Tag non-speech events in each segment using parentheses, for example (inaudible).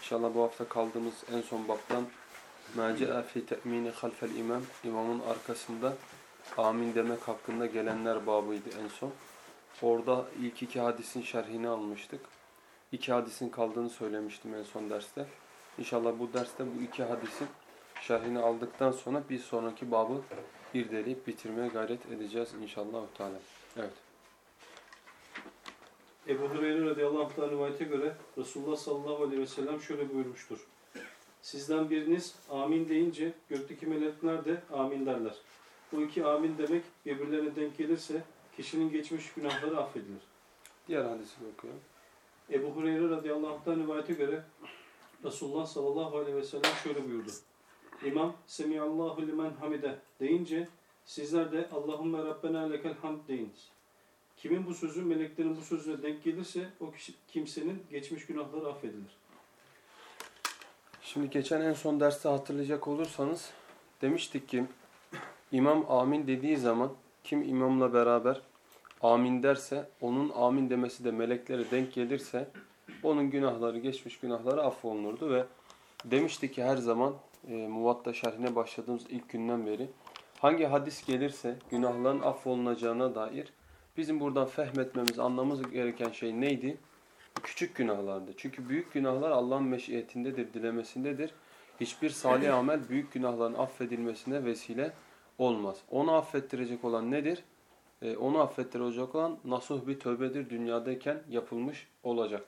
İnşallah bu hafta kaldığımız en son baptan Mâce'a fi te'mini halfel imam imamın arkasında amin demek hakkında gelenler babıydı en son. Orada ilk iki hadisin şerhini almıştık. İki hadisin kaldığını söylemiştim en son derste. İnşallah bu derste bu iki hadisin şerhini aldıktan sonra bir sonraki babı irdeleyip bitirmeye gayret edeceğiz inşallah. Evet. Ebu Hureyre radıyallahu anh rivayete göre Resulullah sallallahu aleyhi ve sellem şöyle buyurmuştur. Sizden biriniz amin deyince gökteki melekler de amin derler. Bu iki amin demek birbirlerine denk gelirse kişinin geçmiş günahları affedilir. Diğer hadisi de okuyalım. Ebu Hureyre radıyallahu anh'tan rivayete göre Resulullah sallallahu aleyhi ve sellem şöyle buyurdu. İmam Semiyallahu limen hamide deyince sizler de Allahümme Rabbena lekel hamd deyiniz. Kimin bu sözü meleklerin bu sözüne denk gelirse o kişi, kimsenin geçmiş günahları affedilir. Şimdi geçen en son derste hatırlayacak olursanız demiştik ki imam amin dediği zaman kim imamla beraber amin derse onun amin demesi de meleklere denk gelirse onun günahları geçmiş günahları affolunurdu ve demiştik ki her zaman e, Muvatta şerhine başladığımız ilk günden beri hangi hadis gelirse günahların affolunacağına dair bizim buradan fehmetmemiz, anlamamız gereken şey neydi? Küçük günahlardı. Çünkü büyük günahlar Allah'ın meşiyetindedir, dilemesindedir. Hiçbir salih (laughs) amel büyük günahların affedilmesine vesile olmaz. Onu affettirecek olan nedir? Ee, onu affettirecek olan nasuh bir tövbedir dünyadayken yapılmış olacak.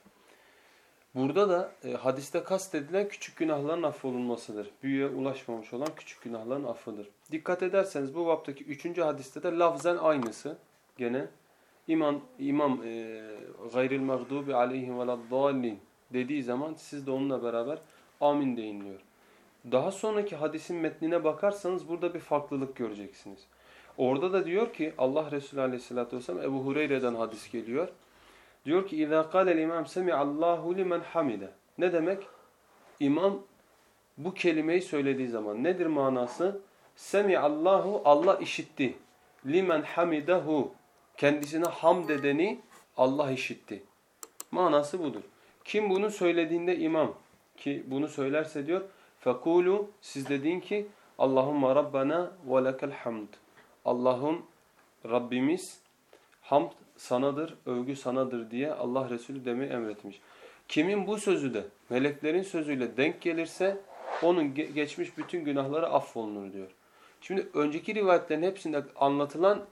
Burada da e, hadiste kastedilen küçük günahların affolunmasıdır. Büyüye ulaşmamış olan küçük günahların affıdır. Dikkat ederseniz bu vaptaki üçüncü hadiste de lafzen aynısı gene. İmam, imam e, gayril mağdubi aleyhim veladdallin dediği zaman siz de onunla beraber amin deyin diyor. Daha sonraki hadisin metnine bakarsanız burada bir farklılık göreceksiniz. Orada da diyor ki Allah Resulü Aleyhisselatü Vesselam Ebu Hureyre'den hadis geliyor. Diyor ki اِذَا قَالَ الْاِمَامْ سَمِعَ اللّٰهُ لِمَنْ حَمِدَ Ne demek? İmam bu kelimeyi söylediği zaman nedir manası? سَمِعَ Allahu Allah işitti. limen hamidahu kendisine hamd edeni Allah işitti. Manası budur. Kim bunu söylediğinde imam ki bunu söylerse diyor fekulu siz dediğin ki Allahumma Rabbana ve lekel hamd. Allah'ım Rabbimiz hamd sanadır, övgü sanadır diye Allah Resulü demeyi emretmiş. Kimin bu sözü de meleklerin sözüyle denk gelirse onun geçmiş bütün günahları affolunur diyor. Şimdi önceki rivayetlerin hepsinde anlatılan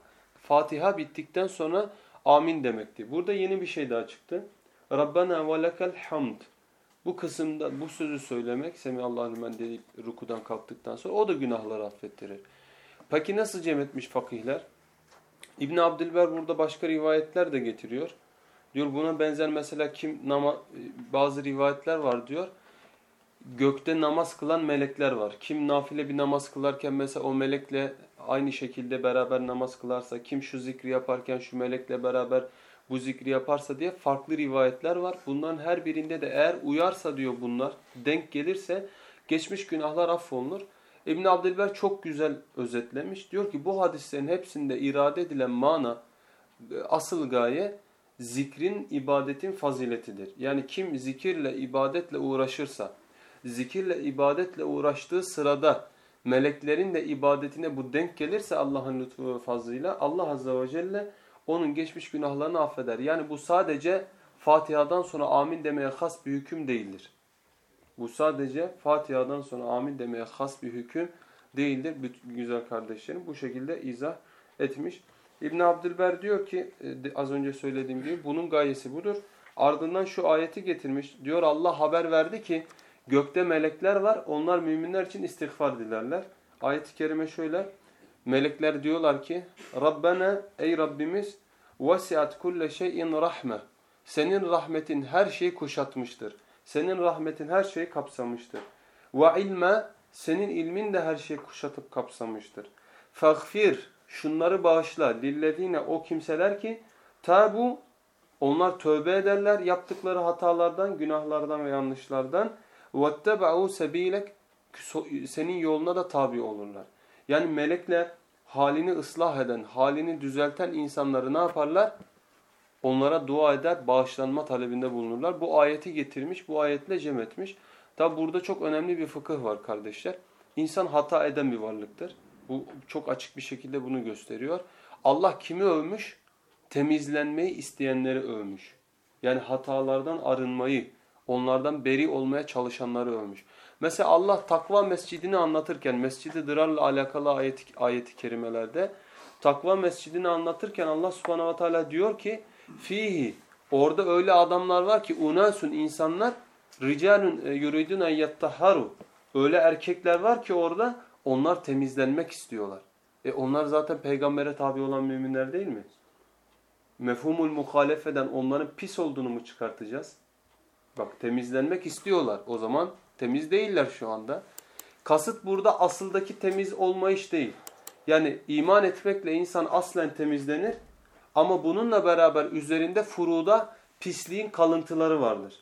Fatiha bittikten sonra amin demekti. Burada yeni bir şey daha çıktı. Rabbena ve lekel hamd. Bu kısımda bu sözü söylemek Semihallahü limen deyip rukudan kalktıktan sonra o da günahları affettirir. Peki nasıl cem etmiş fakihler? İbn Abdülber burada başka rivayetler de getiriyor. Diyor buna benzer mesela kim nama, bazı rivayetler var diyor. Gökte namaz kılan melekler var. Kim nafile bir namaz kılarken mesela o melekle aynı şekilde beraber namaz kılarsa, kim şu zikri yaparken şu melekle beraber bu zikri yaparsa diye farklı rivayetler var. Bunların her birinde de eğer uyarsa diyor bunlar, denk gelirse geçmiş günahlar affolunur. İbn Abdülber çok güzel özetlemiş. Diyor ki bu hadislerin hepsinde irade edilen mana, asıl gaye zikrin, ibadetin faziletidir. Yani kim zikirle, ibadetle uğraşırsa, zikirle, ibadetle uğraştığı sırada meleklerin de ibadetine bu denk gelirse Allah'ın lütfu ve fazlıyla Allah Azze ve Celle onun geçmiş günahlarını affeder. Yani bu sadece Fatiha'dan sonra amin demeye has bir hüküm değildir. Bu sadece Fatiha'dan sonra amin demeye has bir hüküm değildir. Güzel kardeşlerim bu şekilde izah etmiş. İbn Abdülber diyor ki e, az önce söylediğim gibi bunun gayesi budur. Ardından şu ayeti getirmiş. Diyor Allah haber verdi ki Gökte melekler var. Onlar müminler için istiğfar dilerler. Ayet-i kerime şöyle. Melekler diyorlar ki Rabbena ey Rabbimiz vasiat kulle şeyin rahme. Senin rahmetin her şeyi kuşatmıştır. Senin rahmetin her şeyi kapsamıştır. Ve ilme senin ilmin de her şeyi kuşatıp kapsamıştır. Fagfir şunları bağışla lillezine o kimseler ki tabu onlar tövbe ederler yaptıkları hatalardan, günahlardan ve yanlışlardan. وَاتَّبَعُوا sebilek Senin yoluna da tabi olurlar. Yani melekler halini ıslah eden, halini düzelten insanları ne yaparlar? Onlara dua eder, bağışlanma talebinde bulunurlar. Bu ayeti getirmiş, bu ayetle cem etmiş. Tabi burada çok önemli bir fıkıh var kardeşler. İnsan hata eden bir varlıktır. Bu çok açık bir şekilde bunu gösteriyor. Allah kimi övmüş? Temizlenmeyi isteyenleri övmüş. Yani hatalardan arınmayı, onlardan beri olmaya çalışanları övmüş. Mesela Allah takva mescidini anlatırken, mescidi dırarla alakalı ayet, ayeti kerimelerde, takva mescidini anlatırken Allah subhanahu ve teala diyor ki, fihi, orada öyle adamlar var ki, unasun insanlar, ricalun e, yuridun en yettaharu, öyle erkekler var ki orada, onlar temizlenmek istiyorlar. E onlar zaten peygambere tabi olan müminler değil mi? Mefhumul muhalefeden onların pis olduğunu mu çıkartacağız? Bak temizlenmek istiyorlar. O zaman temiz değiller şu anda. Kasıt burada asıldaki temiz olmayış değil. Yani iman etmekle insan aslen temizlenir. Ama bununla beraber üzerinde furuda pisliğin kalıntıları vardır.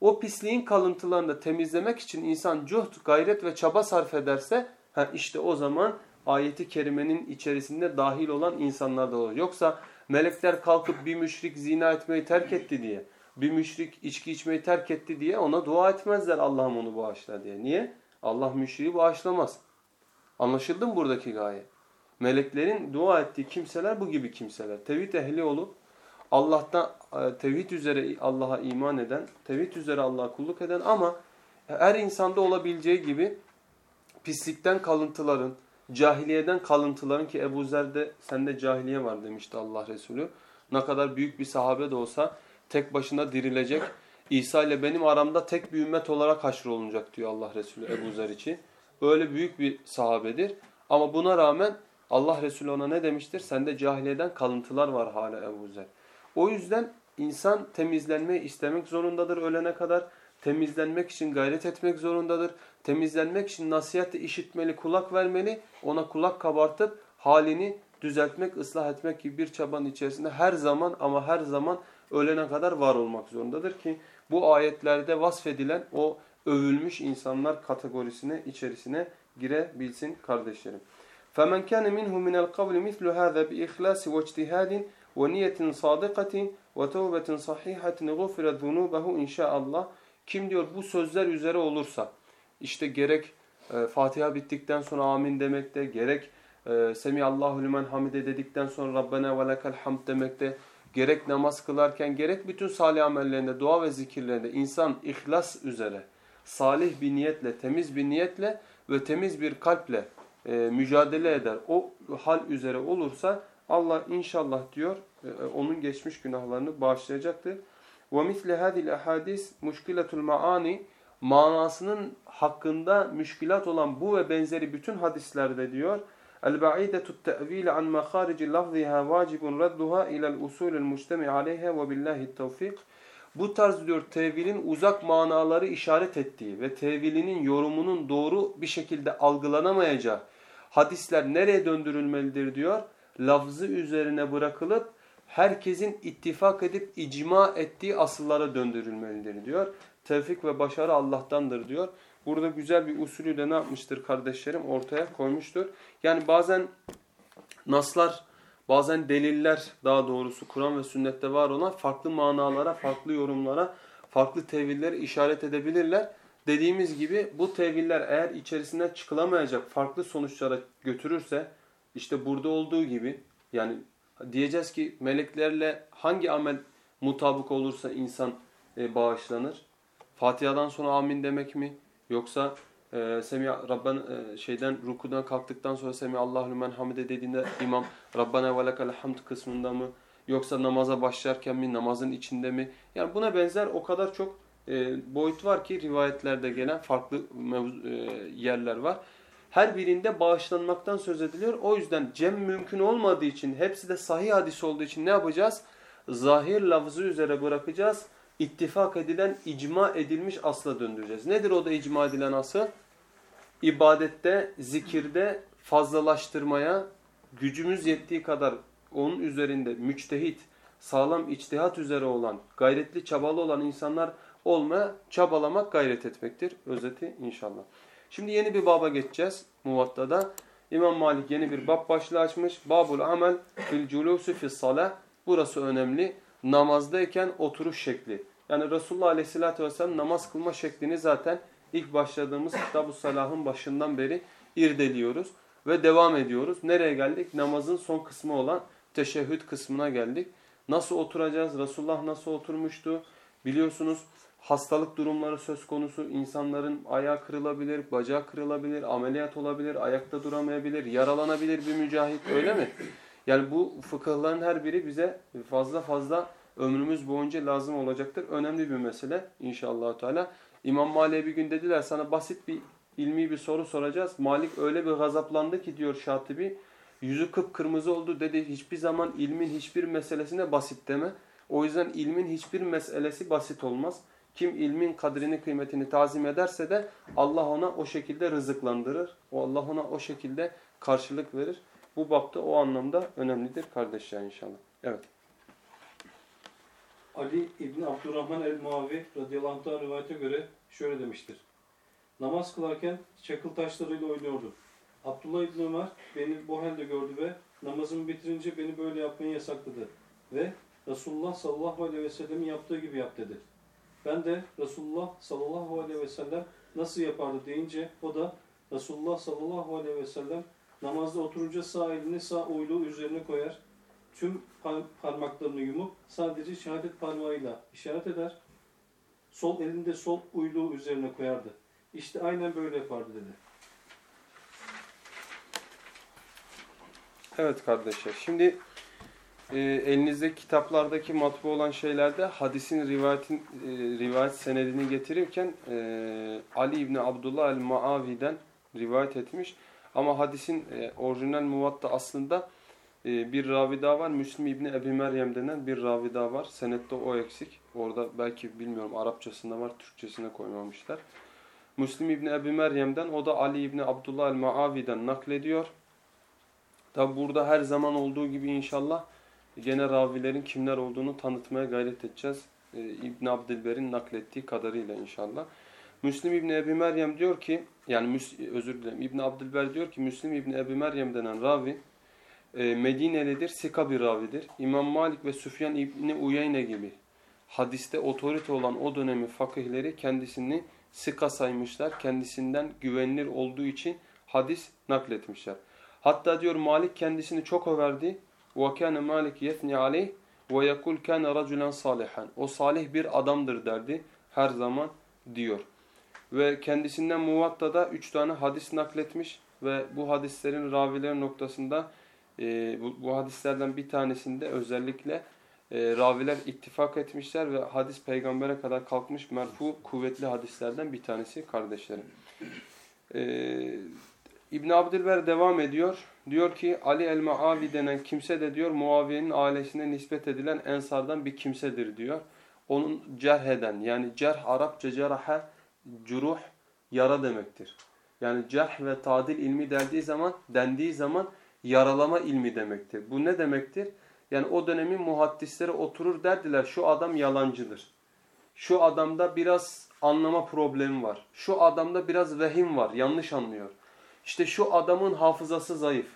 O pisliğin kalıntılarını da temizlemek için insan cuhd, gayret ve çaba sarf ederse Ha işte o zaman ayeti kerimenin içerisinde dahil olan insanlar da olur. Yoksa melekler kalkıp bir müşrik zina etmeyi terk etti diye, bir müşrik içki içmeyi terk etti diye ona dua etmezler Allah'ım onu bağışla diye. Niye? Allah müşriği bağışlamaz. Anlaşıldı mı buradaki gaye? Meleklerin dua ettiği kimseler bu gibi kimseler. Tevhid ehli olup Allah'tan e, tevhid üzere Allah'a iman eden, tevhid üzere Allah'a kulluk eden ama her insanda olabileceği gibi pislikten kalıntıların, cahiliyeden kalıntıların ki Ebu Zer'de sende cahiliye var demişti Allah Resulü. Ne kadar büyük bir sahabe de olsa tek başına dirilecek. İsa ile benim aramda tek bir ümmet olarak haşrolunacak diyor Allah Resulü Ebu Zer için. Öyle büyük bir sahabedir. Ama buna rağmen Allah Resulü ona ne demiştir? Sende cahiliyeden kalıntılar var hala Ebu Zer. O yüzden insan temizlenmeyi istemek zorundadır ölene kadar temizlenmek için gayret etmek zorundadır. Temizlenmek için nasihatle işitmeli, kulak vermeli, ona kulak kabartıp halini düzeltmek, ıslah etmek gibi bir çabanın içerisinde her zaman ama her zaman ölene kadar var olmak zorundadır ki bu ayetlerde vasfedilen o övülmüş insanlar kategorisine, içerisine girebilsin kardeşlerim. فَمَنْ كَانَ مِنْهُ مِنَ الْقَوْلِ مِثْلُ هَذَا بِإِخْلَاسِ وَاجْتِهَادٍ وَنِيَةٍ صَادِقَةٍ وَتَوْبَةٍ صَحِيحَةٍ غُفِرَتْ ذُنُوبَهُ اِنْ شَاءَ اللّٰهِ kim diyor bu sözler üzere olursa işte gerek e, Fatiha bittikten sonra amin demekte gerek e, Semiyallahu limen hamide dedikten sonra Rabbena ve lekel hamd demekte gerek namaz kılarken gerek bütün salih amellerinde dua ve zikirlerinde insan ihlas üzere salih bir niyetle temiz bir niyetle ve temiz bir kalple e, mücadele eder o hal üzere olursa Allah inşallah diyor e, onun geçmiş günahlarını bağışlayacaktır. وَمِثْلَ هَذِي الْاَحَادِيث مُشْكِلَةُ الْمَعَانِ Manasının hakkında müşkilat olan bu ve benzeri bütün hadislerde diyor الْبَعِيدَةُ التَّأْوِيلَ عَنْ مَخَارِجِ لَفْظِهَا وَاجِبٌ رَدُّهَا اِلَى الْاُسُولِ الْمُجْتَمِعِ عَلَيْهَا وَبِاللّٰهِ التَّوْفِيقِ Bu tarz diyor tevilin uzak manaları işaret ettiği ve tevilinin yorumunun doğru bir şekilde algılanamayacağı hadisler nereye döndürülmelidir diyor. Lafzı üzerine bırakılıp herkesin ittifak edip icma ettiği asıllara döndürülmelidir diyor. Tevfik ve başarı Allah'tandır diyor. Burada güzel bir usulüyle ne yapmıştır kardeşlerim? Ortaya koymuştur. Yani bazen naslar, bazen deliller daha doğrusu Kur'an ve sünnette var olan farklı manalara, farklı yorumlara, farklı tevilleri işaret edebilirler. Dediğimiz gibi bu teviller eğer içerisinden çıkılamayacak farklı sonuçlara götürürse işte burada olduğu gibi yani diyeceğiz ki meleklerle hangi amel mutabık olursa insan e, bağışlanır? Fatiha'dan sonra amin demek mi? Yoksa e, Semi Rabban e, şeyden rukudan kalktıktan sonra Semi Allahu limen hamide dediğinde imam Rabbana ve lekel hamd kısmında mı? Yoksa namaza başlarken mi? Namazın içinde mi? Yani buna benzer o kadar çok e, boyut var ki rivayetlerde gelen farklı e, yerler var. Her birinde bağışlanmaktan söz ediliyor. O yüzden cem mümkün olmadığı için, hepsi de sahih hadis olduğu için ne yapacağız? Zahir lafzı üzere bırakacağız. İttifak edilen, icma edilmiş asla döndüreceğiz. Nedir o da icma edilen asıl? İbadette, zikirde fazlalaştırmaya, gücümüz yettiği kadar onun üzerinde müçtehit, sağlam içtihat üzere olan, gayretli, çabalı olan insanlar olmaya çabalamak, gayret etmektir. Özeti inşallah. Şimdi yeni bir baba geçeceğiz Muvatta'da. İmam Malik yeni bir bab başlığı açmış. Babul amel fil culusu fis salah. Burası önemli. Namazdayken oturuş şekli. Yani Resulullah Aleyhisselatü Vesselam namaz kılma şeklini zaten ilk başladığımız Kitab-ı Salah'ın başından beri irdeliyoruz. Ve devam ediyoruz. Nereye geldik? Namazın son kısmı olan teşehhüd kısmına geldik. Nasıl oturacağız? Resulullah nasıl oturmuştu? Biliyorsunuz hastalık durumları söz konusu. İnsanların ayağı kırılabilir, bacağı kırılabilir, ameliyat olabilir, ayakta duramayabilir, yaralanabilir bir mücahit öyle mi? Yani bu fıkıhların her biri bize fazla fazla ömrümüz boyunca lazım olacaktır. Önemli bir mesele inşallah Teala. İmam Malik'e bir gün dediler sana basit bir ilmi bir soru soracağız. Malik öyle bir gazaplandı ki diyor Şatibi. Yüzü kıpkırmızı oldu dedi. Hiçbir zaman ilmin hiçbir meselesine basit deme. O yüzden ilmin hiçbir meselesi basit olmaz. Kim ilmin kadrini kıymetini tazim ederse de Allah ona o şekilde rızıklandırır. O Allah ona o şekilde karşılık verir. Bu bapta o anlamda önemlidir kardeşler inşallah. Evet. Ali İbni Abdurrahman el-Muavi radıyallahu anh rivayete göre şöyle demiştir. Namaz kılarken çakıl taşlarıyla oynuyordu. Abdullah İbni Ömer beni bu halde gördü ve namazımı bitirince beni böyle yapmayı yasakladı. Ve Resulullah sallallahu aleyhi ve sellemin yaptığı gibi yap dedi. Ben de Resulullah sallallahu aleyhi ve sellem nasıl yapardı deyince o da Resulullah sallallahu aleyhi ve sellem namazda oturunca sağ elini sağ uyluğu üzerine koyar. Tüm par parmaklarını yumup sadece şehadet parmağıyla işaret eder. Sol elinde sol uyluğu üzerine koyardı. İşte aynen böyle yapardı dedi. Evet kardeşler. Şimdi e, elinizdeki kitaplardaki matbu olan şeylerde hadisin rivayetin e, rivayet senedini getirirken e, Ali İbni Abdullah el-Maavi'den rivayet etmiş. Ama hadisin e, orijinal muvatta aslında e, bir ravi daha var. Müslim İbni Ebi Meryem denen bir ravi daha var. Senette o eksik. Orada belki bilmiyorum Arapçasında var, Türkçesine koymamışlar. Müslim İbni Ebi Meryem'den o da Ali İbni Abdullah el-Maavi'den naklediyor. Tabi burada her zaman olduğu gibi inşallah gene ravilerin kimler olduğunu tanıtmaya gayret edeceğiz. Ee, İbn Abdilber'in naklettiği kadarıyla inşallah. Müslim İbni Ebi Meryem diyor ki, yani özür dilerim İbn Abdilber diyor ki Müslim İbni Ebi Meryem denen ravi e, Medinelidir, sika bir ravidir. İmam Malik ve Süfyan İbni Uyeyne gibi hadiste otorite olan o dönemi fakihleri kendisini sika saymışlar. Kendisinden güvenilir olduğu için hadis nakletmişler. Hatta diyor Malik kendisini çok överdi. وَكَانَ Malik يَثْنِ عَلَيْهِ وَيَقُلْ كَانَ رَجُلًا صَالِحًا O salih bir adamdır derdi her zaman diyor. Ve kendisinden Muvatta'da üç tane hadis nakletmiş ve bu hadislerin ravileri noktasında e, bu, bu hadislerden bir tanesinde özellikle e, raviler ittifak etmişler ve hadis peygambere kadar kalkmış merfu kuvvetli hadislerden bir tanesi kardeşlerim. E, İbn Abdülber devam ediyor. Diyor ki Ali el-Maavi denen kimse de diyor Muaviye'nin ailesine nispet edilen ensardan bir kimsedir diyor. Onun cerh eden yani cerh Arapça cerahe curuh yara demektir. Yani cerh ve tadil ilmi dendiği zaman dendiği zaman yaralama ilmi demektir. Bu ne demektir? Yani o dönemin muhaddisleri oturur derdiler şu adam yalancıdır. Şu adamda biraz anlama problemi var. Şu adamda biraz vehim var, yanlış anlıyor. İşte şu adamın hafızası zayıf.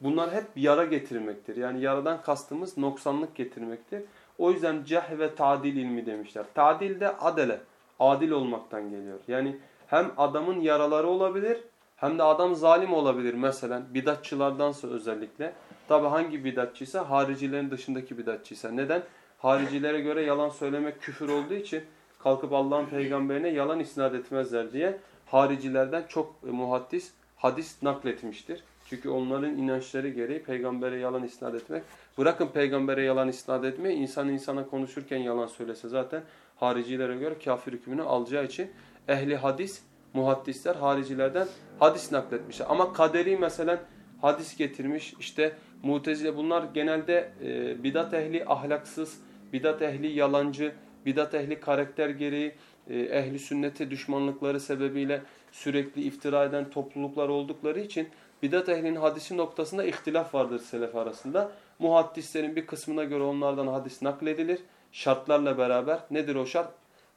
Bunlar hep yara getirmektir. Yani yaradan kastımız noksanlık getirmektir. O yüzden ceh ve tadil ilmi demişler. Tadil de adele, adil olmaktan geliyor. Yani hem adamın yaraları olabilir hem de adam zalim olabilir mesela bidatçılardansa özellikle. Tabi hangi bidatçıysa haricilerin dışındaki bidatçıysa. Neden? Haricilere göre yalan söylemek küfür olduğu için kalkıp Allah'ın peygamberine yalan isnat etmezler diye haricilerden çok muhaddis hadis nakletmiştir. Çünkü onların inançları gereği peygambere yalan isnat etmek. Bırakın peygambere yalan isnat etmeyi, insan insana konuşurken yalan söylese zaten haricilere göre kafir hükmünü alacağı için ehli hadis, muhaddisler haricilerden hadis nakletmişler. Ama kaderi mesela hadis getirmiş, işte mutezile bunlar genelde e, bidat ehli ahlaksız, bidat ehli yalancı, bidat ehli karakter gereği e, ehli sünnete düşmanlıkları sebebiyle sürekli iftira eden topluluklar oldukları için bidat ehlinin hadisi noktasında ihtilaf vardır selef arasında. Muhaddislerin bir kısmına göre onlardan hadis nakledilir. Şartlarla beraber nedir o şart?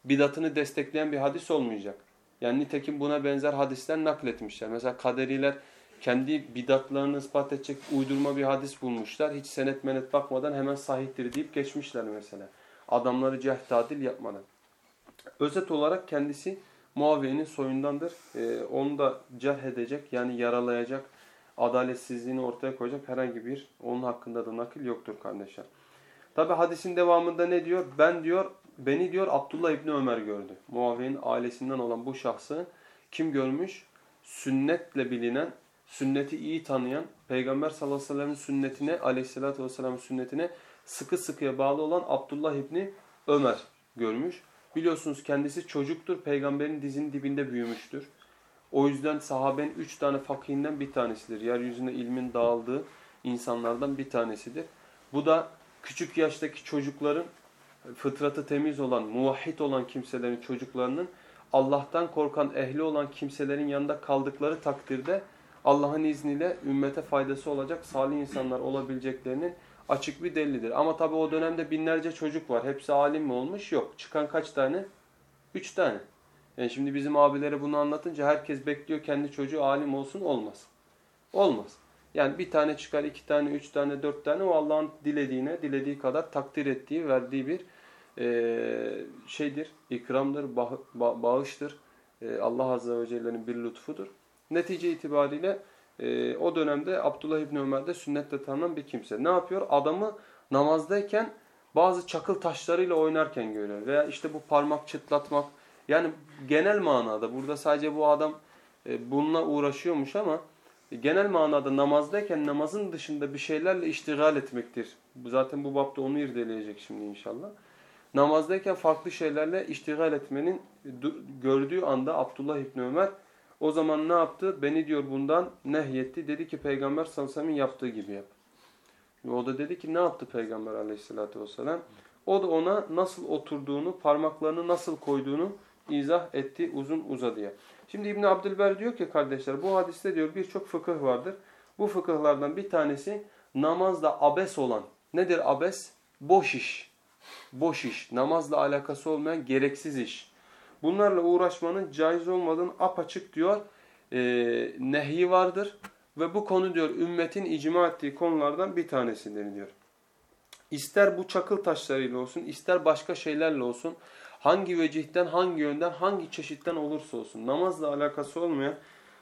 Bidatını destekleyen bir hadis olmayacak. Yani nitekim buna benzer hadisler nakletmişler. Mesela kaderiler kendi bidatlarını ispat edecek uydurma bir hadis bulmuşlar. Hiç senet menet bakmadan hemen sahihtir deyip geçmişler mesela. Adamları cerh tadil yapmadan. Özet olarak kendisi Muaviye'nin soyundandır. Ee, onu da cerh edecek yani yaralayacak, adaletsizliğini ortaya koyacak herhangi bir onun hakkında da nakil yoktur kardeşler. Tabi hadisin devamında ne diyor? Ben diyor, beni diyor Abdullah İbni Ömer gördü. Muaviye'nin ailesinden olan bu şahsı kim görmüş? Sünnetle bilinen, sünneti iyi tanıyan, Peygamber sallallahu aleyhi ve sellem'in sünnetine, aleyhissalatü vesselam'ın sünnetine sıkı sıkıya bağlı olan Abdullah İbni Ömer görmüş. Biliyorsunuz kendisi çocuktur, peygamberin dizinin dibinde büyümüştür. O yüzden sahabenin üç tane fakihinden bir tanesidir. Yeryüzünde ilmin dağıldığı insanlardan bir tanesidir. Bu da küçük yaştaki çocukların fıtratı temiz olan, muvahhid olan kimselerin çocuklarının Allah'tan korkan ehli olan kimselerin yanında kaldıkları takdirde Allah'ın izniyle ümmete faydası olacak salih insanlar olabileceklerinin açık bir delilidir. Ama tabi o dönemde binlerce çocuk var. Hepsi alim mi olmuş? Yok. Çıkan kaç tane? Üç tane. Yani şimdi bizim abilere bunu anlatınca herkes bekliyor kendi çocuğu alim olsun. Olmaz. Olmaz. Yani bir tane çıkar, iki tane, üç tane, dört tane o Allah'ın dilediğine, dilediği kadar takdir ettiği, verdiği bir e, şeydir, ikramdır, bağıştır. E, Allah Azze ve Celle'nin bir lütfudur. Netice itibariyle e, o dönemde Abdullah İbni Ömer de sünnetle tanınan bir kimse. Ne yapıyor? Adamı namazdayken bazı çakıl taşlarıyla oynarken görüyor. Veya işte bu parmak çıtlatmak. Yani genel manada burada sadece bu adam e, bununla uğraşıyormuş ama genel manada namazdayken namazın dışında bir şeylerle iştigal etmektir. Zaten bu bapta onu irdeleyecek şimdi inşallah. Namazdayken farklı şeylerle iştigal etmenin gördüğü anda Abdullah İbni Ömer o zaman ne yaptı? Beni diyor bundan nehyetti. Dedi ki Peygamber sellem yaptığı gibi yap. O da dedi ki ne yaptı Peygamber aleyhissalatü vesselam? O da ona nasıl oturduğunu, parmaklarını nasıl koyduğunu izah etti uzun uzadıya. Şimdi İbn Abdülber diyor ki kardeşler bu hadiste diyor birçok fıkıh vardır. Bu fıkıhlardan bir tanesi namazda abes olan. Nedir abes? Boş iş. Boş iş. Namazla alakası olmayan gereksiz iş bunlarla uğraşmanın caiz olmadığını apaçık diyor e, nehi vardır. Ve bu konu diyor ümmetin icma ettiği konulardan bir tanesidir diyor. İster bu çakıl taşlarıyla olsun, ister başka şeylerle olsun, hangi vecihten, hangi yönden, hangi çeşitten olursa olsun, namazla alakası olmayan,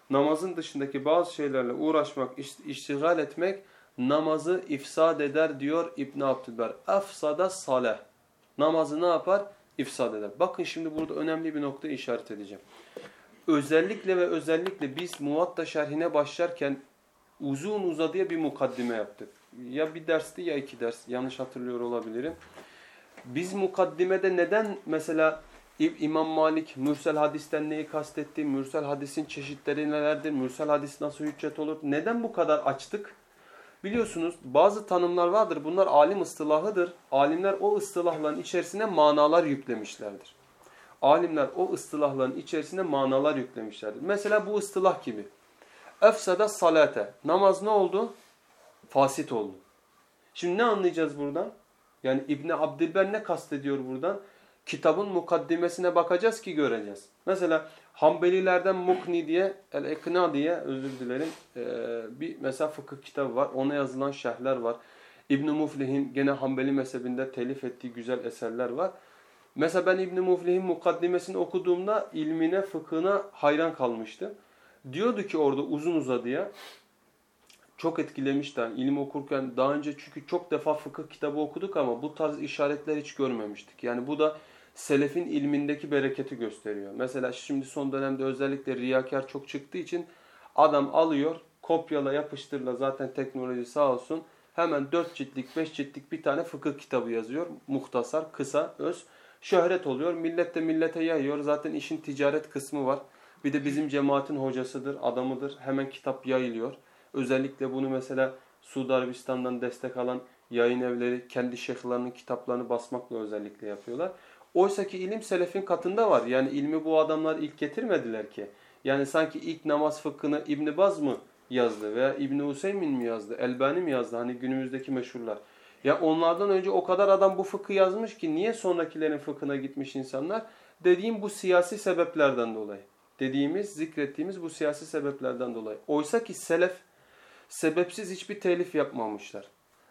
namazın dışındaki bazı şeylerle uğraşmak, iştigal etmek, namazı ifsad eder diyor İbn Abdülber. Afsada saleh. Namazı ne yapar? ifsad eder. Bakın şimdi burada önemli bir nokta işaret edeceğim. Özellikle ve özellikle biz Muvatta şerhine başlarken uzun uzadıya bir mukaddime yaptık. Ya bir dersti ya iki ders. Yanlış hatırlıyor olabilirim. Biz mukaddimede neden mesela İmam Malik mürsel hadisten neyi kastetti? Mürsel hadisin çeşitleri nelerdir? Mürsel hadis nasıl hüccet olur? Neden bu kadar açtık? Biliyorsunuz bazı tanımlar vardır. Bunlar alim ıstılahıdır. Alimler o ıstılahların içerisine manalar yüklemişlerdir. Alimler o ıstılahların içerisine manalar yüklemişlerdir. Mesela bu ıstılah gibi. Efsede salate. Namaz ne oldu? Fasit oldu. Şimdi ne anlayacağız buradan? Yani İbni Abdilber ne kastediyor buradan? Kitabın mukaddimesine bakacağız ki göreceğiz. Mesela Hanbelilerden Mukni diye, El-Ekna diye özür dilerim e, bir mesela fıkıh kitabı var. Ona yazılan şerhler var. İbn Muflih'in gene Hanbeli mezhebinde telif ettiği güzel eserler var. Mesela ben İbn Muflih'in mukaddimesini okuduğumda ilmine, fıkhına hayran kalmıştım. Diyordu ki orada uzun uzadıya çok etkilemişler. İlim okurken daha önce çünkü çok defa fıkıh kitabı okuduk ama bu tarz işaretler hiç görmemiştik. Yani bu da selefin ilmindeki bereketi gösteriyor. Mesela şimdi son dönemde özellikle riyakar çok çıktığı için adam alıyor, kopyala yapıştırla zaten teknoloji sağ olsun. Hemen 4 ciltlik, 5 ciltlik bir tane fıkıh kitabı yazıyor. Muhtasar, kısa, öz. Şöhret oluyor. Millet de millete yayıyor. Zaten işin ticaret kısmı var. Bir de bizim cemaatin hocasıdır, adamıdır. Hemen kitap yayılıyor. Özellikle bunu mesela Suudi Arabistan'dan destek alan yayın evleri kendi şeyhlerinin kitaplarını basmakla özellikle yapıyorlar. Oysa ki ilim selefin katında var. Yani ilmi bu adamlar ilk getirmediler ki. Yani sanki ilk namaz fıkhını İbn Baz mı yazdı veya İbn Useymin mi yazdı, Elbani mi yazdı hani günümüzdeki meşhurlar. Ya onlardan önce o kadar adam bu fıkı yazmış ki niye sonrakilerin fıkhına gitmiş insanlar? Dediğim bu siyasi sebeplerden dolayı. Dediğimiz, zikrettiğimiz bu siyasi sebeplerden dolayı. Oysa ki selef sebepsiz hiçbir telif yapmamışlar.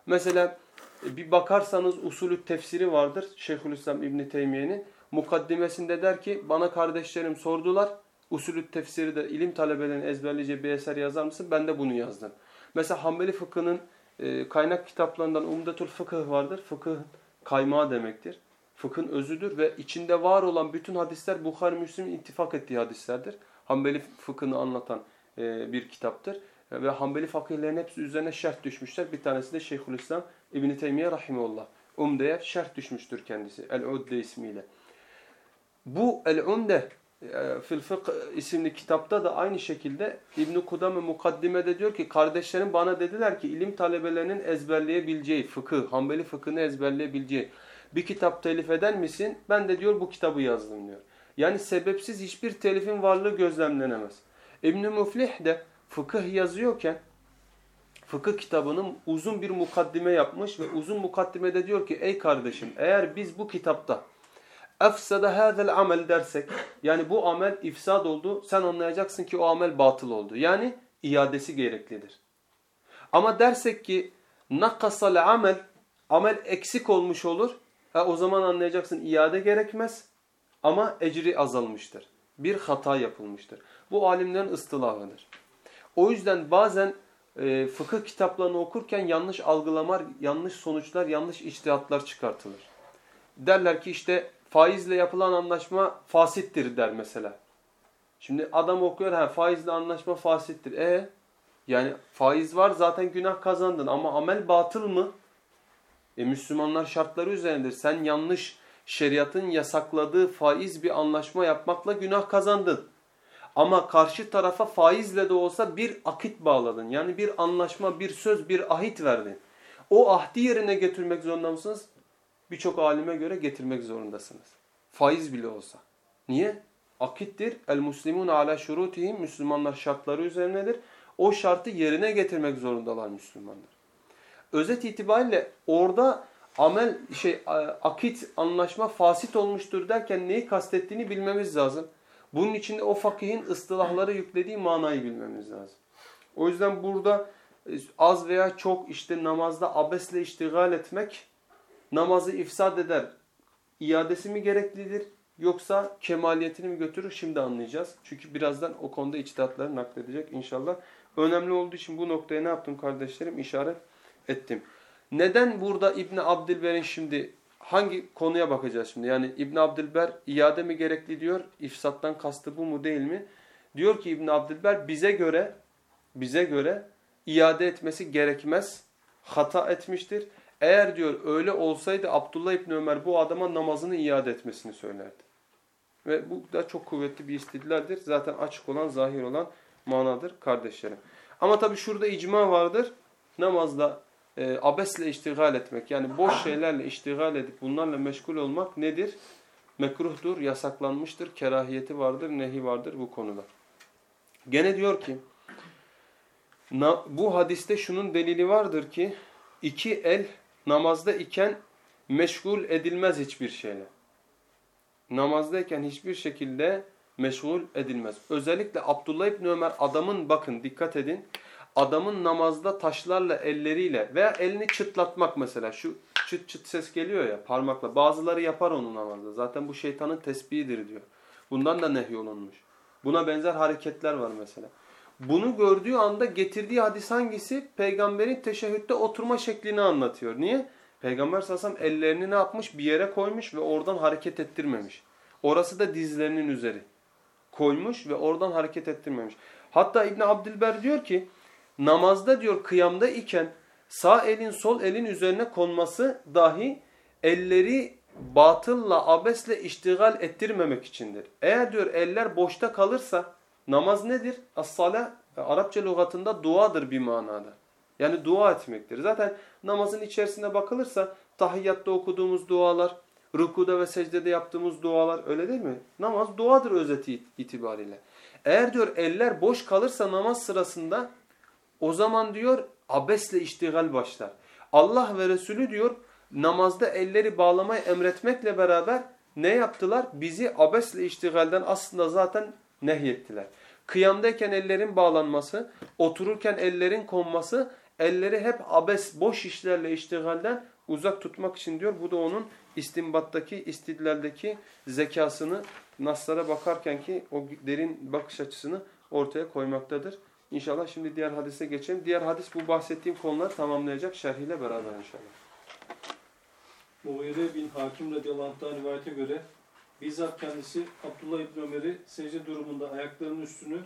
Mesela e, bir bakarsanız usulü tefsiri vardır Şeyhülislam İbn Teymiye'nin. Mukaddimesinde der ki bana kardeşlerim sordular. Usulü tefsiri de ilim talebelerinin ezberleyeceği bir eser yazar mısın? Ben de bunu yazdım. Mesela Hanbeli fıkhının e, kaynak kitaplarından Umdetul Fıkıh vardır. Fıkıh kaymağı demektir. Fıkhın özüdür ve içinde var olan bütün hadisler Bukhari Müslim'in ittifak ettiği hadislerdir. Hanbeli fıkhını anlatan e, bir kitaptır. Ve Hanbeli fakihlerin hepsi üzerine şerh düşmüşler. Bir tanesi de Şeyhülislam İbn Teymiye rahimehullah. Umde'ye şerh düşmüştür kendisi. El-Udde ismiyle. Bu El-Umde e, Fil Fıkh isimli kitapta da aynı şekilde İbn Kudame mukaddimede diyor ki kardeşlerim bana dediler ki ilim talebelerinin ezberleyebileceği fıkıh, Hanbeli fıkhını ezberleyebileceği bir kitap telif eder misin? Ben de diyor bu kitabı yazdım diyor. Yani sebepsiz hiçbir telifin varlığı gözlemlenemez. İbn Muflih de fıkıh yazıyorken fıkıh kitabının uzun bir mukaddime yapmış ve uzun mukaddimede diyor ki ey kardeşim eğer biz bu kitapta efsede hâzel amel dersek yani bu amel ifsad oldu sen anlayacaksın ki o amel batıl oldu. Yani iadesi gereklidir. Ama dersek ki nakasal amel amel eksik olmuş olur ha, o zaman anlayacaksın iade gerekmez ama ecri azalmıştır. Bir hata yapılmıştır. Bu alimlerin ıstılahıdır. O yüzden bazen e, fıkıh kitaplarını okurken yanlış algılamar, yanlış sonuçlar, yanlış içtihatlar çıkartılır. Derler ki işte faizle yapılan anlaşma fasittir der mesela. Şimdi adam okuyor ha faizle anlaşma fasittir. E yani faiz var zaten günah kazandın ama amel batıl mı? E Müslümanlar şartları üzerindedir. Sen yanlış şeriatın yasakladığı faiz bir anlaşma yapmakla günah kazandın. Ama karşı tarafa faizle de olsa bir akit bağladın. Yani bir anlaşma, bir söz, bir ahit verdin. O ahdi yerine getirmek zorunda mısınız? Birçok alime göre getirmek zorundasınız. Faiz bile olsa. Niye? Akittir. El muslimun ala şurutihim. Müslümanlar şartları üzerinedir. O şartı yerine getirmek zorundalar Müslümanlar. Özet itibariyle orada amel şey akit anlaşma fasit olmuştur derken neyi kastettiğini bilmemiz lazım. Bunun için de o fakihin ıstılahları yüklediği manayı bilmemiz lazım. O yüzden burada e, az veya çok işte namazda abesle iştigal etmek namazı ifsad eder. İadesi mi gereklidir yoksa kemaliyetini mi götürür şimdi anlayacağız. Çünkü birazdan o konuda içtihatları nakledecek inşallah. Önemli olduğu için bu noktaya ne yaptım kardeşlerim? İşaret ettim. Neden burada İbni Abdülber'in şimdi hangi konuya bakacağız şimdi? Yani İbn Abdülber iade mi gerekli diyor. İfsattan kastı bu mu değil mi? Diyor ki İbn Abdülber bize göre bize göre iade etmesi gerekmez. Hata etmiştir. Eğer diyor öyle olsaydı Abdullah İbn Ömer bu adama namazını iade etmesini söylerdi. Ve bu da çok kuvvetli bir istidlaldir. Zaten açık olan, zahir olan manadır kardeşlerim. Ama tabi şurada icma vardır. Namazda e, abesle iştigal etmek yani boş şeylerle iştigal edip bunlarla meşgul olmak nedir? Mekruhtur, yasaklanmıştır, kerahiyeti vardır, nehi vardır bu konuda. Gene diyor ki bu hadiste şunun delili vardır ki iki el namazda iken meşgul edilmez hiçbir şeyle. Namazdayken hiçbir şekilde meşgul edilmez. Özellikle Abdullah İbni Ömer adamın bakın dikkat edin adamın namazda taşlarla elleriyle veya elini çıtlatmak mesela şu çıt çıt ses geliyor ya parmakla bazıları yapar onu namazda zaten bu şeytanın tesbihidir diyor. Bundan da nehyolunmuş. Buna benzer hareketler var mesela. Bunu gördüğü anda getirdiği hadis hangisi? Peygamberin teşehhütte oturma şeklini anlatıyor. Niye? Peygamber sasam ellerini ne yapmış? Bir yere koymuş ve oradan hareket ettirmemiş. Orası da dizlerinin üzeri. Koymuş ve oradan hareket ettirmemiş. Hatta İbn Abdülber diyor ki namazda diyor kıyamda iken sağ elin sol elin üzerine konması dahi elleri batılla, abesle iştigal ettirmemek içindir. Eğer diyor eller boşta kalırsa namaz nedir? As-sala Arapça lügatında duadır bir manada. Yani dua etmektir. Zaten namazın içerisinde bakılırsa tahiyyatta okuduğumuz dualar, Rukuda ve secdede yaptığımız dualar öyle değil mi? Namaz duadır özeti itibariyle. Eğer diyor eller boş kalırsa namaz sırasında o zaman diyor abesle iştigal başlar. Allah ve Resulü diyor namazda elleri bağlamayı emretmekle beraber ne yaptılar? Bizi abesle iştigalden aslında zaten nehyettiler. Kıyamdayken ellerin bağlanması, otururken ellerin konması, elleri hep abes, boş işlerle iştigalden uzak tutmak için diyor. Bu da onun istimbattaki, istidlaldeki zekasını naslara bakarken ki o derin bakış açısını ortaya koymaktadır. İnşallah şimdi diğer hadise geçelim. Diğer hadis bu bahsettiğim konular tamamlayacak şerhiyle beraber inşallah. Mughire bin Hakim radıyallahu rivayete göre bizzat kendisi Abdullah İbni Ömer'i secde durumunda ayaklarının üstünü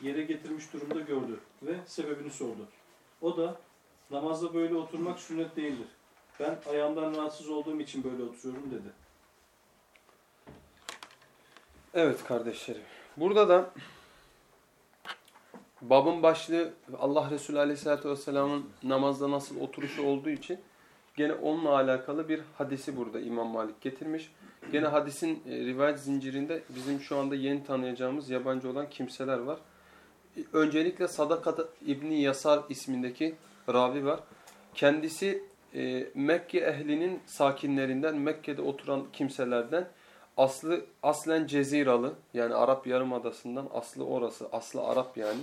yere getirmiş durumda gördü ve sebebini sordu. O da namazda böyle oturmak sünnet değildir. Ben ayağımdan rahatsız olduğum için böyle oturuyorum dedi. Evet kardeşlerim. Burada da babın başlığı Allah Resulü Aleyhisselatü Vesselam'ın namazda nasıl oturuşu olduğu için gene onunla alakalı bir hadisi burada İmam Malik getirmiş. Gene hadisin e, rivayet zincirinde bizim şu anda yeni tanıyacağımız yabancı olan kimseler var. Öncelikle Sadakat İbni Yasar ismindeki ravi var. Kendisi e, Mekke ehlinin sakinlerinden, Mekke'de oturan kimselerden aslı aslen Ceziralı yani Arap Yarımadası'ndan aslı orası, aslı Arap yani.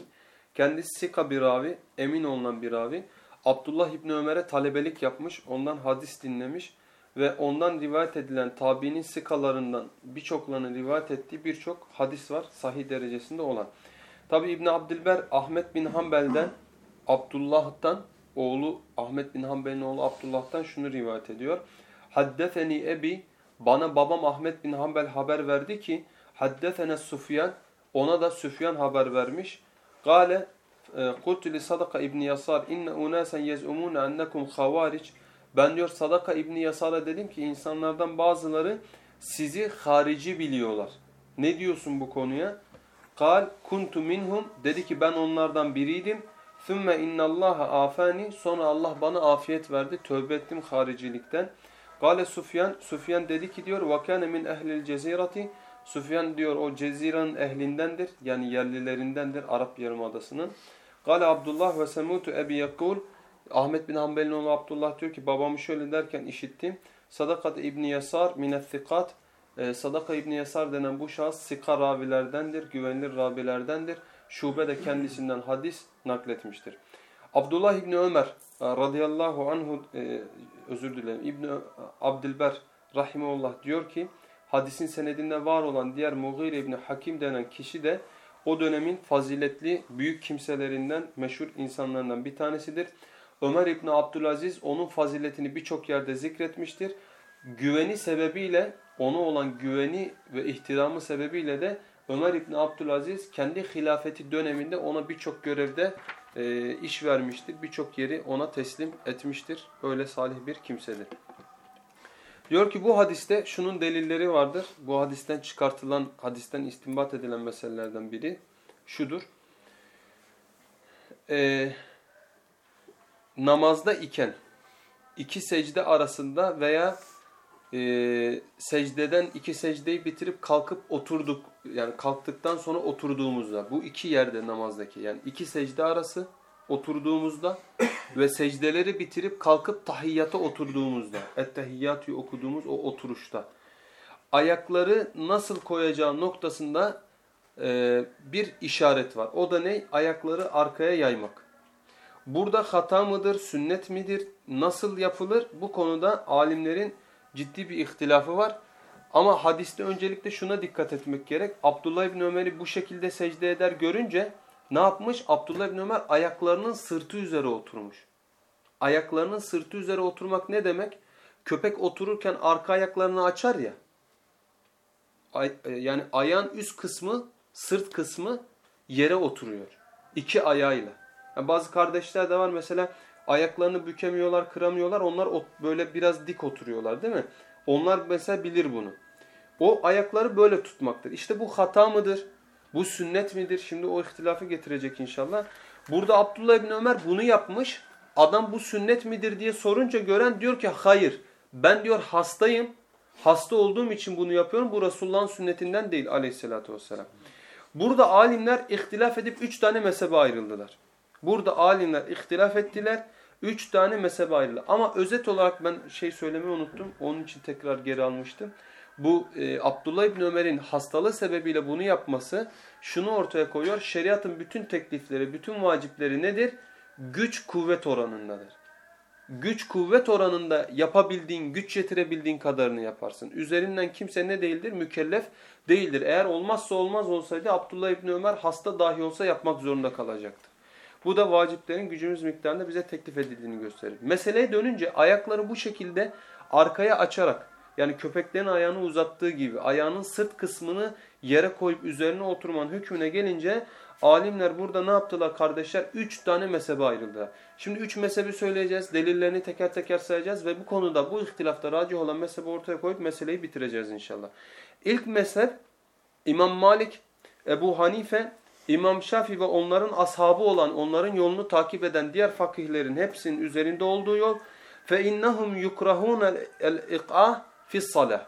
Kendisi Sika bir ravi, emin olunan bir ravi. Abdullah İbni Ömer'e talebelik yapmış, ondan hadis dinlemiş ve ondan rivayet edilen tabiinin sikalarından birçoklarının rivayet ettiği birçok hadis var sahih derecesinde olan. Tabi İbni Abdilber Ahmet bin Hanbel'den, Abdullah'tan, oğlu Ahmet bin Hanbel'in oğlu Abdullah'tan şunu rivayet ediyor. Haddefeni ebi, bana babam Ahmet bin Hanbel haber verdi ki, haddefene Sufyan, ona da Süfyan haber vermiş. Gale kultu e, li Sadaka İbni Yasar inne unasen yez'umune ennekum havaric. Ben diyor Sadaka İbni Yasar'a dedim ki insanlardan bazıları sizi harici biliyorlar. Ne diyorsun bu konuya? Kal kuntu minhum dedi ki ben onlardan biriydim. Thumma innallaha afani sonra Allah bana afiyet verdi. Tövbe ettim haricilikten. Kale Sufyan Sufyan dedi ki diyor vakane min ehlil cezirati Sufyan diyor o ceziranın ehlindendir. Yani yerlilerindendir Arap Yarımadası'nın. Kale Abdullah ve semutu ebi yakul Ahmet bin Hanbel'in oğlu Abdullah diyor ki babamı şöyle derken işittim. Sadakat İbni Yasar minethikat e, Sadaka İbni Yasar denen bu şahıs sika ravilerdendir, güvenilir ravilerdendir. Şube de kendisinden hadis nakletmiştir. Abdullah İbni Ömer e, radıyallahu anhu e, özür dilerim İbni Abdilber rahimeullah diyor ki hadisin senedinde var olan diğer Mughire İbni Hakim denen kişi de o dönemin faziletli büyük kimselerinden, meşhur insanlarından bir tanesidir. Ömer İbni Abdülaziz onun faziletini birçok yerde zikretmiştir. Güveni sebebiyle, ona olan güveni ve ihtiramı sebebiyle de Ömer İbni Abdülaziz kendi hilafeti döneminde ona birçok görevde e, iş vermiştir. Birçok yeri ona teslim etmiştir. Öyle salih bir kimsedir. Diyor ki bu hadiste şunun delilleri vardır. Bu hadisten çıkartılan, hadisten istinbat edilen meselelerden biri şudur. Ee, namazda iken iki secde arasında veya e, secdeden iki secdeyi bitirip kalkıp oturduk. Yani kalktıktan sonra oturduğumuzda bu iki yerde namazdaki yani iki secde arası oturduğumuzda (coughs) ve secdeleri bitirip kalkıp tahiyyata oturduğumuzda, ettehiyyatü okuduğumuz o oturuşta ayakları nasıl koyacağı noktasında e, bir işaret var. O da ne? Ayakları arkaya yaymak. Burada hata mıdır, sünnet midir, nasıl yapılır? Bu konuda alimlerin ciddi bir ihtilafı var. Ama hadiste öncelikle şuna dikkat etmek gerek. Abdullah İbni Ömer'i bu şekilde secde eder görünce ne yapmış? Abdullah İbni Ömer ayaklarının sırtı üzere oturmuş. Ayaklarının sırtı üzere oturmak ne demek? Köpek otururken arka ayaklarını açar ya. E, yani ayağın üst kısmı, sırt kısmı yere oturuyor. İki ayağıyla. Yani bazı kardeşler de var mesela ayaklarını bükemiyorlar, kıramıyorlar. Onlar böyle biraz dik oturuyorlar değil mi? Onlar mesela bilir bunu. O ayakları böyle tutmaktır. İşte bu hata mıdır? Bu sünnet midir? Şimdi o ihtilafı getirecek inşallah. Burada Abdullah bin Ömer bunu yapmış. Adam bu sünnet midir diye sorunca gören diyor ki hayır. Ben diyor hastayım. Hasta olduğum için bunu yapıyorum. Bu Resulullah'ın sünnetinden değil aleyhissalatü vesselam. Burada alimler ihtilaf edip üç tane mezhebe ayrıldılar. Burada alimler ihtilaf ettiler. Üç tane mezhebe ayrıldı. Ama özet olarak ben şey söylemeyi unuttum. Onun için tekrar geri almıştım. Bu e, Abdullah İbni Ömer'in hastalığı sebebiyle bunu yapması şunu ortaya koyuyor. Şeriatın bütün teklifleri, bütün vacipleri nedir? Güç kuvvet oranındadır. Güç kuvvet oranında yapabildiğin, güç yetirebildiğin kadarını yaparsın. Üzerinden kimse ne değildir? Mükellef değildir. Eğer olmazsa olmaz olsaydı Abdullah İbni Ömer hasta dahi olsa yapmak zorunda kalacaktı. Bu da vaciplerin gücümüz miktarında bize teklif edildiğini gösterir. Meseleye dönünce ayakları bu şekilde arkaya açarak yani köpeklerin ayağını uzattığı gibi ayağının sırt kısmını yere koyup üzerine oturmanın hükmüne gelince alimler burada ne yaptılar kardeşler? Üç tane mezhebe ayrıldı. Şimdi üç mezhebi söyleyeceğiz, delillerini teker teker sayacağız ve bu konuda bu ihtilafta racih olan mezhebi ortaya koyup meseleyi bitireceğiz inşallah. İlk mezhep İmam Malik, Ebu Hanife, İmam Şafi ve onların ashabı olan, onların yolunu takip eden diğer fakihlerin hepsinin üzerinde olduğu yol fe innahum yukrahun el iqa fi salah.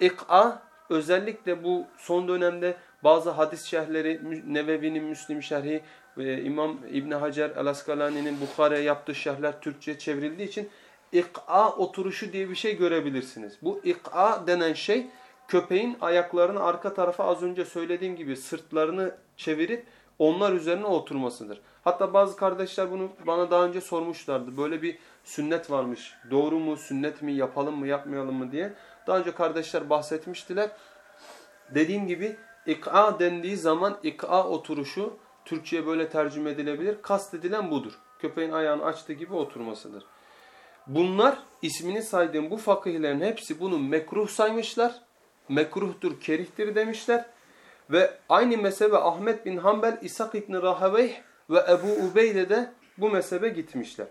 İk'a özellikle bu son dönemde bazı hadis şerhleri, Nevevi'nin Müslim şerhi, ve İmam İbn Hacer el-Askalani'nin Bukhari'ye yaptığı şerhler Türkçe çevrildiği için ik'a oturuşu diye bir şey görebilirsiniz. Bu ik'a denen şey köpeğin ayaklarını arka tarafa az önce söylediğim gibi sırtlarını çevirip onlar üzerine oturmasıdır. Hatta bazı kardeşler bunu bana daha önce sormuşlardı. Böyle bir sünnet varmış. Doğru mu, sünnet mi, yapalım mı, yapmayalım mı diye. Daha önce kardeşler bahsetmiştiler. Dediğim gibi ik'a dendiği zaman ik'a oturuşu Türkçe'ye böyle tercüme edilebilir. Kastedilen budur. Köpeğin ayağını açtığı gibi oturmasıdır. Bunlar ismini saydığım bu fakihlerin hepsi bunu mekruh saymışlar. Mekruhtur, kerihtir demişler. Ve aynı mezhebe Ahmet bin Hanbel, İshak İbni Rahaveyh ve Ebu Ubeyde de bu mezhebe gitmişler.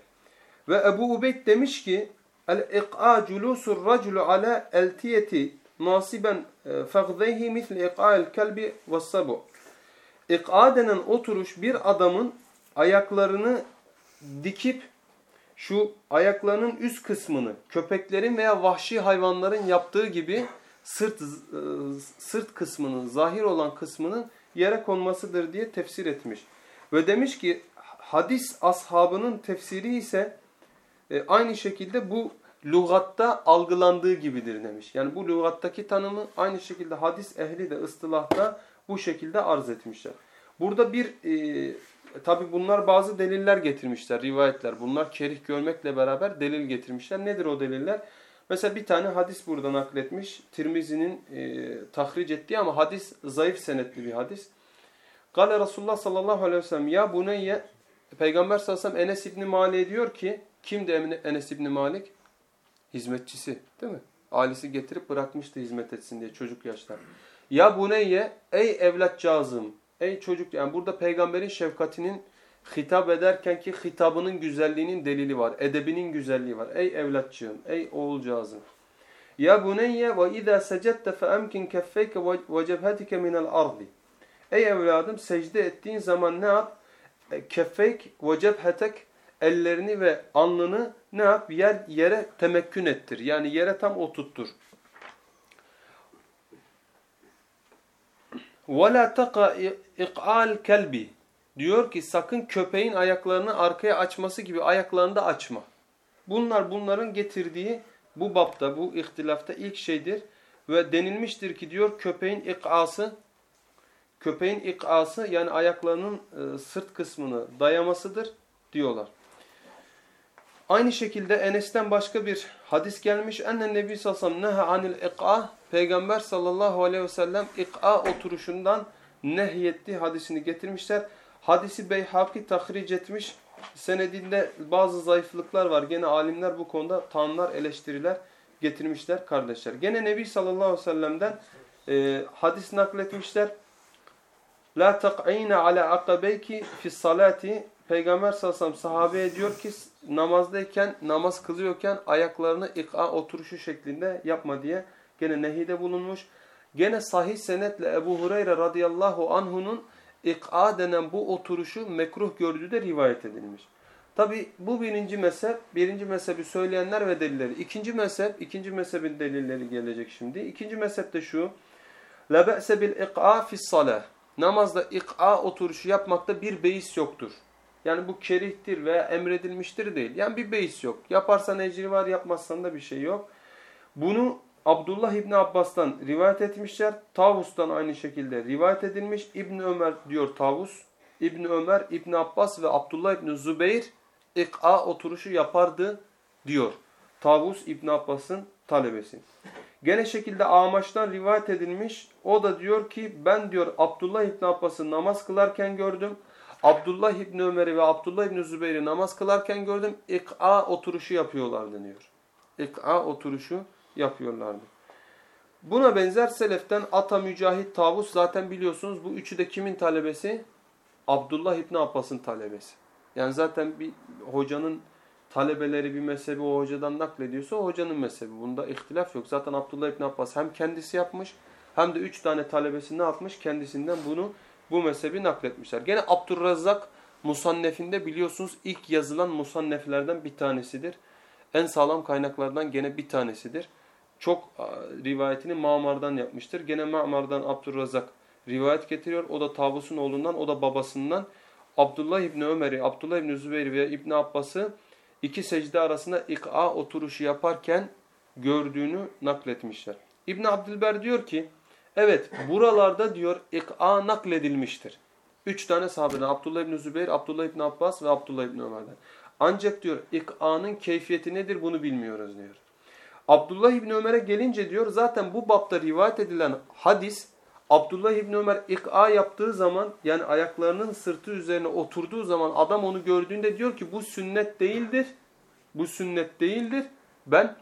Ve Ebu Ubeyd demiş ki El-iq'a culusur raculu ala eltiyeti nasiben e, fagzeyhi misli iqa'el kelbi ve sabu. İk'a denen oturuş bir adamın ayaklarını dikip şu ayaklarının üst kısmını köpeklerin veya vahşi hayvanların yaptığı gibi sırt e, sırt kısmının, zahir olan kısmının yere konmasıdır diye tefsir etmiş. Ve demiş ki hadis ashabının tefsiri ise e, aynı şekilde bu lugatta algılandığı gibidir demiş. Yani bu lugattaki tanımı aynı şekilde hadis ehli de ıstılahta bu şekilde arz etmişler. Burada bir e, tabi bunlar bazı deliller getirmişler, rivayetler. Bunlar kerih görmekle beraber delil getirmişler. Nedir o deliller? Mesela bir tane hadis burada nakletmiş. Tirmizi'nin e, tahric ettiği ama hadis zayıf senetli bir hadis. Gale Resulullah sallallahu aleyhi ve sellem ya buneyye Peygamber sallallahu aleyhi ve sellem Enes İbni Malik'e diyor ki kimdi Enes İbni Malik? Hizmetçisi değil mi? Ailesi getirip bırakmıştı hizmet etsin diye çocuk yaşta. Ya buneyye ey evlatcağızım ey çocuk yani burada peygamberin şefkatinin hitap ederken ki hitabının güzelliğinin delili var. Edebinin güzelliği var. Ey evlatçığım, ey oğulcağızım. Ya buneyye ve izâ secette fe emkin keffeyke ve cebhetike minel ardi. Ey evladım secde ettiğin zaman ne yap? E, keffeyk ve cebhetek ellerini ve alnını ne yap? Yer, yere temekkün ettir. Yani yere tam oturttur. وَلَا تَقَا اِقْعَالْ kelbi Diyor ki sakın köpeğin ayaklarını arkaya açması gibi ayaklarını da açma. Bunlar bunların getirdiği bu bapta, bu ihtilafta ilk şeydir. Ve denilmiştir ki diyor köpeğin ik'ası, köpeğin ik'ası yani ayaklarının e, sırt kısmını dayamasıdır diyorlar. Aynı şekilde Enes'ten başka bir hadis gelmiş. Ennen Nebi sallallahu aleyhi anil ik'a. Peygamber sallallahu aleyhi ve sellem ik'a oturuşundan nehyetti hadisini getirmişler. Hadisi Beyhaki tahric etmiş. Senedinde bazı zayıflıklar var. Gene alimler bu konuda tanımlar, eleştiriler getirmişler kardeşler. Gene Nebi sallallahu aleyhi ve sellem'den e, hadis nakletmişler. La taq'ina ala akabeyki fi salati Peygamber sallallahu aleyhi ve sellem sahabeye diyor ki namazdayken, namaz kılıyorken ayaklarını ik'a oturuşu şeklinde yapma diye gene nehide bulunmuş. Gene sahih senetle Ebu Hureyre radıyallahu anhunun ik'a denen bu oturuşu mekruh gördüğü de rivayet edilmiş. Tabi bu birinci mezhep, birinci mezhebi söyleyenler ve delilleri. İkinci mezhep, ikinci mezhebin delilleri gelecek şimdi. İkinci mezhep de şu. La be'se bil ik'a fis salah. Namazda ik'a oturuşu yapmakta bir beis yoktur. Yani bu kerihtir veya emredilmiştir değil. Yani bir beis yok. Yaparsan ecri var, yapmazsan da bir şey yok. Bunu Abdullah İbni Abbas'tan rivayet etmişler. Tavus'tan aynı şekilde rivayet edilmiş. İbni Ömer diyor Tavus. İbni Ömer, İbni Abbas ve Abdullah İbni Zübeyir ik'a oturuşu yapardı diyor. Tavus İbni Abbas'ın talebesi. Gene şekilde Amaş'tan rivayet edilmiş. O da diyor ki ben diyor Abdullah İbni Abbas'ı namaz kılarken gördüm. Abdullah İbni Ömer'i ve Abdullah İbni Zübeyir'i namaz kılarken gördüm. İk'a oturuşu yapıyorlardı diyor. İk'a oturuşu yapıyorlardı. Buna benzer seleften Ata Mücahit Tavus zaten biliyorsunuz bu üçü de kimin talebesi? Abdullah İbni Abbas'ın talebesi. Yani zaten bir hocanın talebeleri bir mezhebi o hocadan naklediyorsa o hocanın mezhebi. Bunda ihtilaf yok. Zaten Abdullah İbni Abbas hem kendisi yapmış hem de üç tane talebesi ne yapmış? Kendisinden bunu bu mezhebi nakletmişler. Gene Abdurrazzak Musannef'inde biliyorsunuz ilk yazılan musanneflerden bir tanesidir. En sağlam kaynaklardan gene bir tanesidir. Çok rivayetini Ma'mar'dan yapmıştır. Gene Ma'mar'dan Abdurrazzak rivayet getiriyor. O da Tavus'un oğlundan, o da babasından. Abdullah İbni Ömer'i, Abdullah İbni Zübeyir ve İbni Abbas'ı iki secde arasında ik'a oturuşu yaparken gördüğünü nakletmişler. İbni Abdülber diyor ki, evet buralarda diyor ik'a nakledilmiştir. Üç tane sahabeden Abdullah İbni Zübeyir, Abdullah İbni Abbas ve Abdullah İbni Ömer'den. Ancak diyor ik'a'nın keyfiyeti nedir bunu bilmiyoruz diyor. Abdullah İbni Ömer'e gelince diyor zaten bu bapta rivayet edilen hadis Abdullah İbni Ömer ik'a yaptığı zaman yani ayaklarının sırtı üzerine oturduğu zaman adam onu gördüğünde diyor ki bu sünnet değildir. Bu sünnet değildir. Ben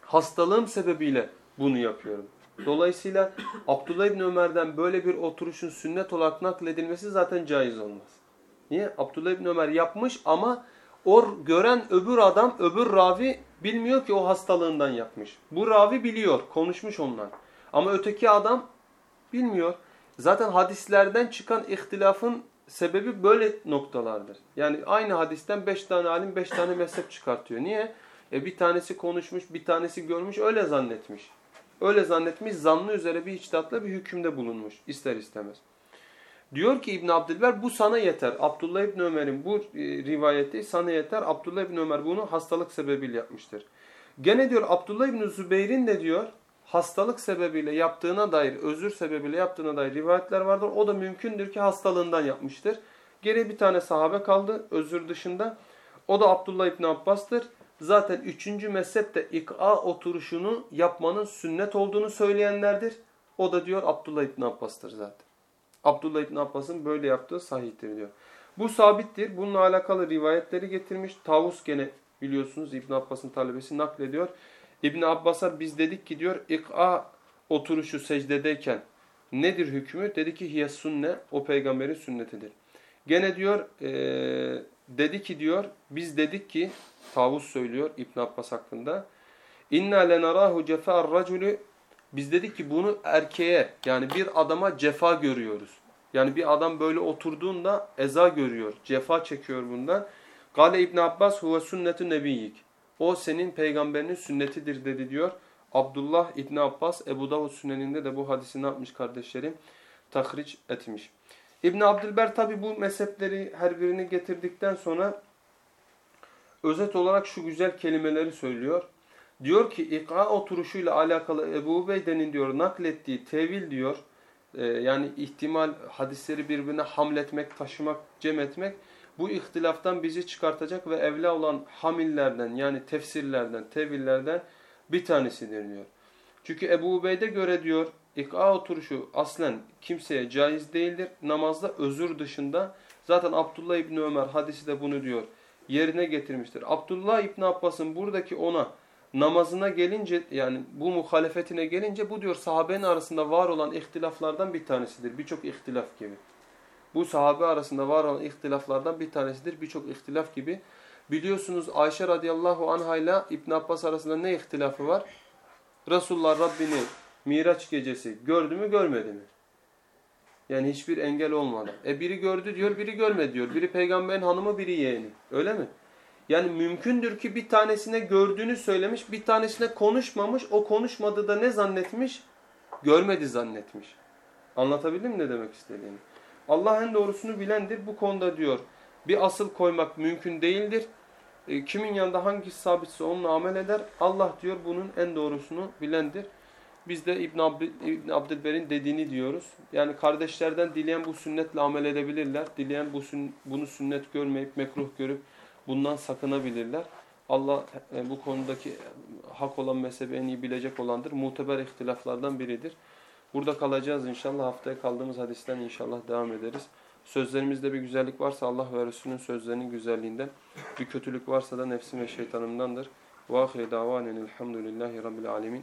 hastalığım sebebiyle bunu yapıyorum. Dolayısıyla (coughs) Abdullah İbni Ömer'den böyle bir oturuşun sünnet olarak nakledilmesi zaten caiz olmaz. Niye? Abdullah İbni Ömer yapmış ama o gören öbür adam, öbür ravi bilmiyor ki o hastalığından yapmış. Bu ravi biliyor, konuşmuş ondan. Ama öteki adam bilmiyor. Zaten hadislerden çıkan ihtilafın sebebi böyle noktalardır. Yani aynı hadisten beş tane alim beş tane mezhep çıkartıyor. Niye? E bir tanesi konuşmuş, bir tanesi görmüş, öyle zannetmiş. Öyle zannetmiş, zannı üzere bir içtihatla bir hükümde bulunmuş ister istemez. Diyor ki İbn Abdülber bu sana yeter. Abdullah İbn Ömer'in bu e, rivayeti sana yeter. Abdullah İbn Ömer bunu hastalık sebebiyle yapmıştır. Gene diyor Abdullah İbn Zübeyir'in de diyor hastalık sebebiyle yaptığına dair, özür sebebiyle yaptığına dair rivayetler vardır. O da mümkündür ki hastalığından yapmıştır. Geri bir tane sahabe kaldı özür dışında. O da Abdullah İbni Abbas'tır. Zaten üçüncü mezhep de ik'a oturuşunu yapmanın sünnet olduğunu söyleyenlerdir. O da diyor Abdullah İbni Abbas'tır zaten. Abdullah İbni Abbas'ın böyle yaptığı sahihtir diyor. Bu sabittir. Bununla alakalı rivayetleri getirmiş. Tavus gene biliyorsunuz İbn Abbas'ın talebesi naklediyor. İbn Abbas'a biz dedik ki diyor ik'a oturuşu secdedeyken nedir hükmü? Dedi ki hiye sünne o peygamberin sünnetidir. Gene diyor e, dedi ki diyor biz dedik ki Tavus söylüyor İbn Abbas hakkında. İnna lenarahu cefa'ar raculu biz dedik ki bunu erkeğe yani bir adama cefa görüyoruz. Yani bir adam böyle oturduğunda eza görüyor, cefa çekiyor bundan. Gale İbn Abbas huve sünnetu nebiyyik. O senin peygamberinin sünnetidir dedi diyor. Abdullah İbni Abbas Ebu Davud sünneninde de bu hadisi ne yapmış kardeşlerim? Tahriç etmiş. İbn Abdülber tabi bu mezhepleri her birini getirdikten sonra özet olarak şu güzel kelimeleri söylüyor. Diyor ki ikra oturuşuyla alakalı Ebu Ubeyde'nin diyor naklettiği tevil diyor. E, yani ihtimal hadisleri birbirine hamletmek, taşımak, cem etmek bu ihtilaftan bizi çıkartacak ve evla olan hamillerden yani tefsirlerden, tevillerden bir tanesidir diyor. Çünkü Ebu Ubeyde göre diyor ik'a oturuşu aslen kimseye caiz değildir. Namazda özür dışında zaten Abdullah İbni Ömer hadisi de bunu diyor yerine getirmiştir. Abdullah İbni Abbas'ın buradaki ona namazına gelince yani bu muhalefetine gelince bu diyor sahabenin arasında var olan ihtilaflardan bir tanesidir. Birçok ihtilaf gibi. Bu sahabe arasında var olan ihtilaflardan bir tanesidir. Birçok ihtilaf gibi. Biliyorsunuz Ayşe radıyallahu anha ile İbn Abbas arasında ne ihtilafı var? Resulullah Rabbini Miraç gecesi gördü mü görmedi mi? Yani hiçbir engel olmadan. E biri gördü diyor, biri görmedi diyor. Biri peygamberin hanımı, biri yeğeni. Öyle mi? Yani mümkündür ki bir tanesine gördüğünü söylemiş, bir tanesine konuşmamış. O konuşmadı da ne zannetmiş? Görmedi zannetmiş. Anlatabildim mi ne demek istediğimi? Allah en doğrusunu bilendir. Bu konuda diyor bir asıl koymak mümkün değildir. E, kimin yanında hangisi sabitse onunla amel eder. Allah diyor bunun en doğrusunu bilendir. Biz de İbn, Abd İbn Abdülber'in dediğini diyoruz. Yani kardeşlerden dileyen bu sünnetle amel edebilirler. Dileyen bu sün bunu sünnet görmeyip mekruh görüp bundan sakınabilirler. Allah e, bu konudaki hak olan mezhebi en iyi bilecek olandır. Muteber ihtilaflardan biridir. Burada kalacağız inşallah. Haftaya kaldığımız hadisten inşallah devam ederiz. Sözlerimizde bir güzellik varsa Allah ve Resulünün sözlerinin güzelliğinden, bir kötülük varsa da nefsim ve şeytanımdandır. Ve ahire davanen elhamdülillahi rabbil alemin.